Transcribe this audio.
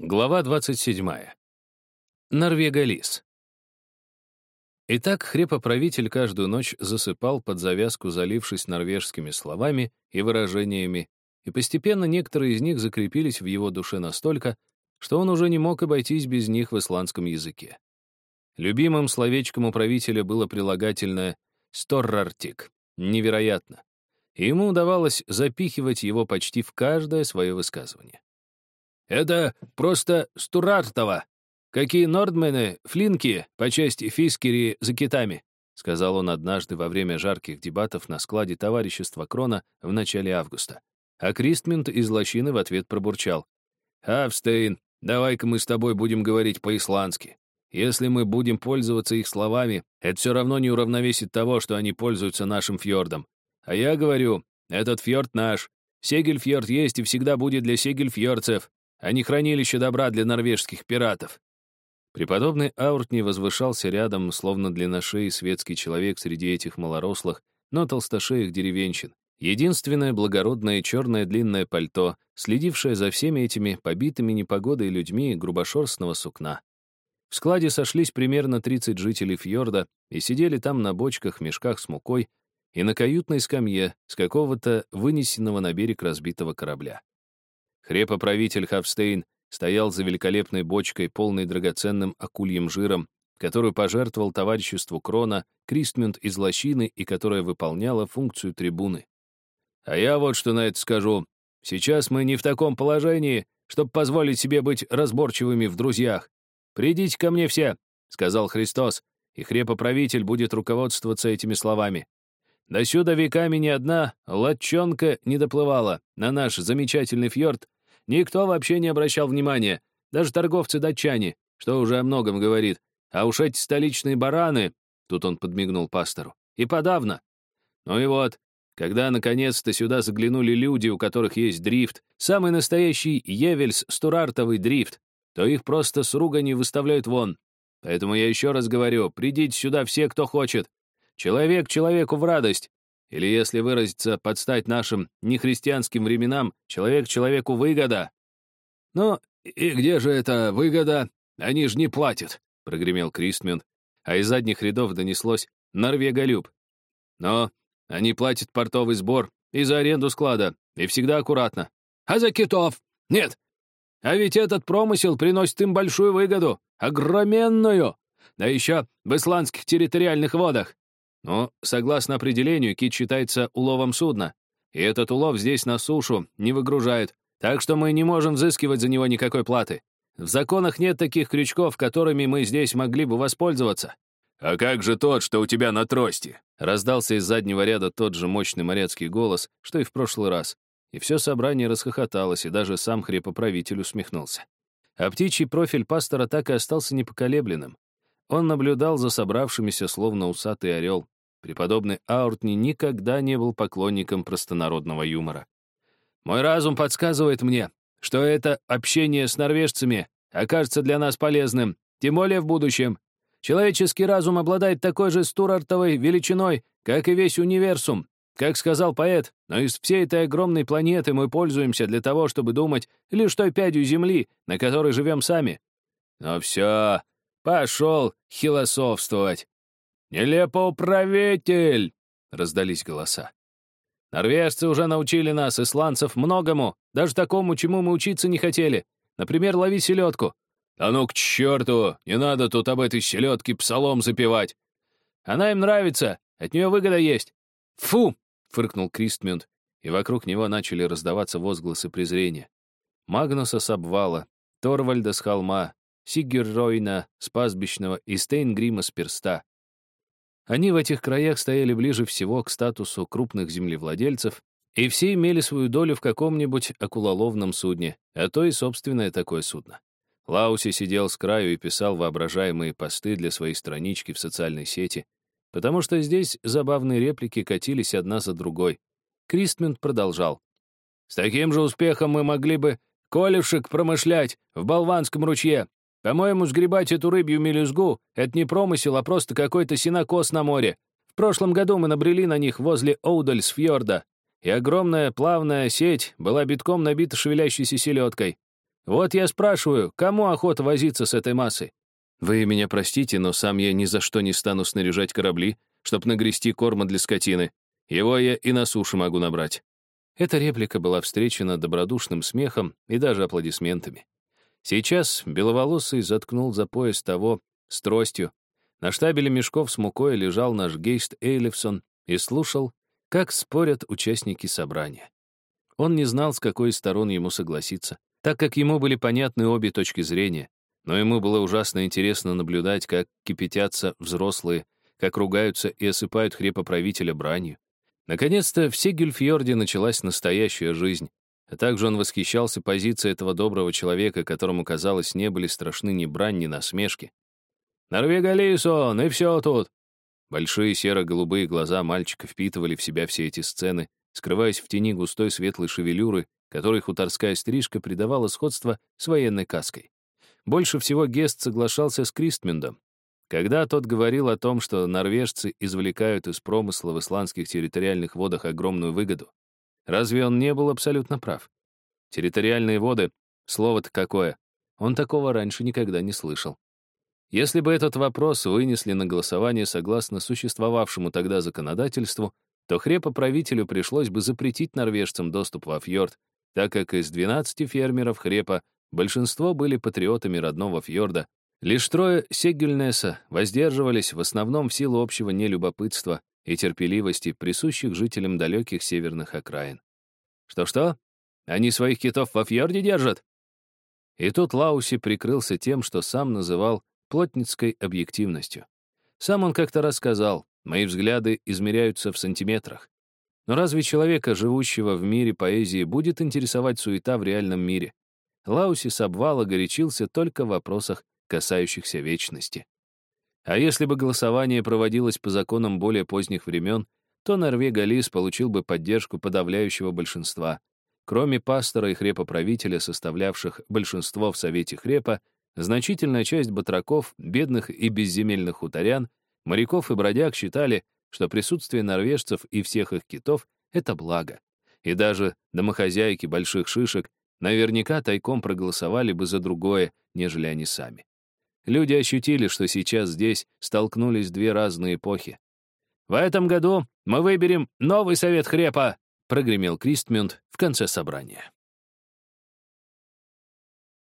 Глава 27. Норвега-лис. Итак, хрепоправитель каждую ночь засыпал под завязку, залившись норвежскими словами и выражениями, и постепенно некоторые из них закрепились в его душе настолько, что он уже не мог обойтись без них в исландском языке. Любимым словечком у правителя было прилагательное «сторрартик» — «невероятно», и ему удавалось запихивать его почти в каждое свое высказывание. Это просто Стурартова. Какие нордмены, флинки по части фискери за китами, сказал он однажды во время жарких дебатов на складе товарищества Крона в начале августа. А Кристмент из лощины в ответ пробурчал. «Австейн, давай-ка мы с тобой будем говорить по-исландски. Если мы будем пользоваться их словами, это все равно не уравновесит того, что они пользуются нашим фьордом. А я говорю, этот фьорд наш. Сегельфьорд есть и всегда будет для сегельфьордцев а не хранилище добра для норвежских пиратов. Преподобный Ауртни возвышался рядом, словно длинношеый светский человек среди этих малорослых, но толстошеих деревенщин. Единственное благородное черное длинное пальто, следившее за всеми этими побитыми непогодой людьми грубошерстного сукна. В складе сошлись примерно 30 жителей фьорда и сидели там на бочках, мешках с мукой и на каютной скамье с какого-то вынесенного на берег разбитого корабля. Хрепоправитель Хавстейн стоял за великолепной бочкой, полной драгоценным акульем жиром, которую пожертвовал товариществу Крона Кристмюнд из Лощины и которая выполняла функцию трибуны. А я вот что на это скажу. Сейчас мы не в таком положении, чтобы позволить себе быть разборчивыми в друзьях. «Придите ко мне все», — сказал Христос, и хрепоправитель будет руководствоваться этими словами. До сюда веками ни одна латчонка не доплывала на наш замечательный фьорд Никто вообще не обращал внимания, даже торговцы-датчане, что уже о многом говорит. А уж эти столичные бараны, тут он подмигнул пастору, и подавно. Ну и вот, когда наконец-то сюда заглянули люди, у которых есть дрифт, самый настоящий Евельс Стурартовый дрифт, то их просто с руганью выставляют вон. Поэтому я еще раз говорю, придите сюда все, кто хочет. Человек человеку в радость. Или, если выразиться, подстать нашим нехристианским временам, человек человеку выгода. «Ну, и где же эта выгода? Они же не платят», — прогремел Кристмен, а из задних рядов донеслось «Норвеголюб». «Но они платят портовый сбор и за аренду склада, и всегда аккуратно. А за китов? Нет. А ведь этот промысел приносит им большую выгоду, огроменную, да еще в исландских территориальных водах. Но, согласно определению, кит считается уловом судна, и этот улов здесь на сушу не выгружает, так что мы не можем взыскивать за него никакой платы. В законах нет таких крючков, которыми мы здесь могли бы воспользоваться». «А как же тот, что у тебя на трости?» Раздался из заднего ряда тот же мощный моряцкий голос, что и в прошлый раз. И все собрание расхохоталось, и даже сам хрепоправитель усмехнулся. А птичий профиль пастора так и остался непоколебленным. Он наблюдал за собравшимися, словно усатый орел. Преподобный Ауртни никогда не был поклонником простонародного юмора. «Мой разум подсказывает мне, что это общение с норвежцами окажется для нас полезным, тем более в будущем. Человеческий разум обладает такой же стурартовой величиной, как и весь универсум. Как сказал поэт, но из всей этой огромной планеты мы пользуемся для того, чтобы думать лишь той пядью Земли, на которой живем сами. Но все, Пошел хилософствовать. «Нелепо правитель!» — раздались голоса. «Норвежцы уже научили нас, исландцев, многому, даже такому, чему мы учиться не хотели. Например, ловить селедку. А ну к черту! Не надо тут об этой селедке псалом запевать. Она им нравится, от нее выгода есть. Фу! фыркнул Кристмюнд, и вокруг него начали раздаваться возгласы презрения. Магнуса с обвала, Торвальда с холма, Сигерройна с пастбищного и Стейнгрима с перста. Они в этих краях стояли ближе всего к статусу крупных землевладельцев, и все имели свою долю в каком-нибудь акулоловном судне, а то и собственное такое судно. Лауси сидел с краю и писал воображаемые посты для своей странички в социальной сети, потому что здесь забавные реплики катились одна за другой. Кристмент продолжал. «С таким же успехом мы могли бы колюшек промышлять в Болванском ручье, по-моему, сгребать эту рыбью мелюзгу — это не промысел, а просто какой-то синокос на море. В прошлом году мы набрели на них возле Оудальсфьорда, и огромная плавная сеть была битком набита шевелящейся селедкой. Вот я спрашиваю, кому охота возиться с этой массой? Вы меня простите, но сам я ни за что не стану снаряжать корабли, чтобы нагрести корма для скотины. Его я и на суше могу набрать». Эта реплика была встречена добродушным смехом и даже аплодисментами. Сейчас беловолосый заткнул за пояс того с тростью. На штабеле мешков с мукой лежал наш гейст Эйлифсон и слушал, как спорят участники собрания. Он не знал, с какой из сторон ему согласиться, так как ему были понятны обе точки зрения, но ему было ужасно интересно наблюдать, как кипятятся взрослые, как ругаются и осыпают хрепоправителя бранью. Наконец-то в Сегюльфьорде началась настоящая жизнь, а также он восхищался позицией этого доброго человека, которому, казалось, не были страшны ни брань, ни насмешки. «Норвега Лейсон, и все тут!» Большие серо-голубые глаза мальчика впитывали в себя все эти сцены, скрываясь в тени густой светлой шевелюры, которой хуторская стрижка придавала сходство с военной каской. Больше всего Гест соглашался с Кристмендом, когда тот говорил о том, что норвежцы извлекают из промысла в исландских территориальных водах огромную выгоду. Разве он не был абсолютно прав? Территориальные воды — слово-то какое. Он такого раньше никогда не слышал. Если бы этот вопрос вынесли на голосование согласно существовавшему тогда законодательству, то хрепоправителю пришлось бы запретить норвежцам доступ во фьорд, так как из 12 фермеров хрепа большинство были патриотами родного фьорда. Лишь трое Сегельнеса воздерживались в основном в силу общего нелюбопытства и терпеливости, присущих жителям далеких северных окраин. Что-что? Они своих китов во фьорде держат? И тут Лауси прикрылся тем, что сам называл плотницкой объективностью. Сам он как-то рассказал, мои взгляды измеряются в сантиметрах. Но разве человека, живущего в мире поэзии, будет интересовать суета в реальном мире? Лауси с обвала горячился только в вопросах, касающихся вечности. А если бы голосование проводилось по законам более поздних времен, то Норвега Лис получил бы поддержку подавляющего большинства. Кроме пастора и хрепоправителя, составлявших большинство в Совете хрепа, значительная часть батраков, бедных и безземельных хуторян, моряков и бродяг считали, что присутствие норвежцев и всех их китов — это благо. И даже домохозяйки больших шишек наверняка тайком проголосовали бы за другое, нежели они сами. Люди ощутили, что сейчас здесь столкнулись две разные эпохи. «В этом году мы выберем новый совет хрепа», прогремел Кристмюнд в конце собрания.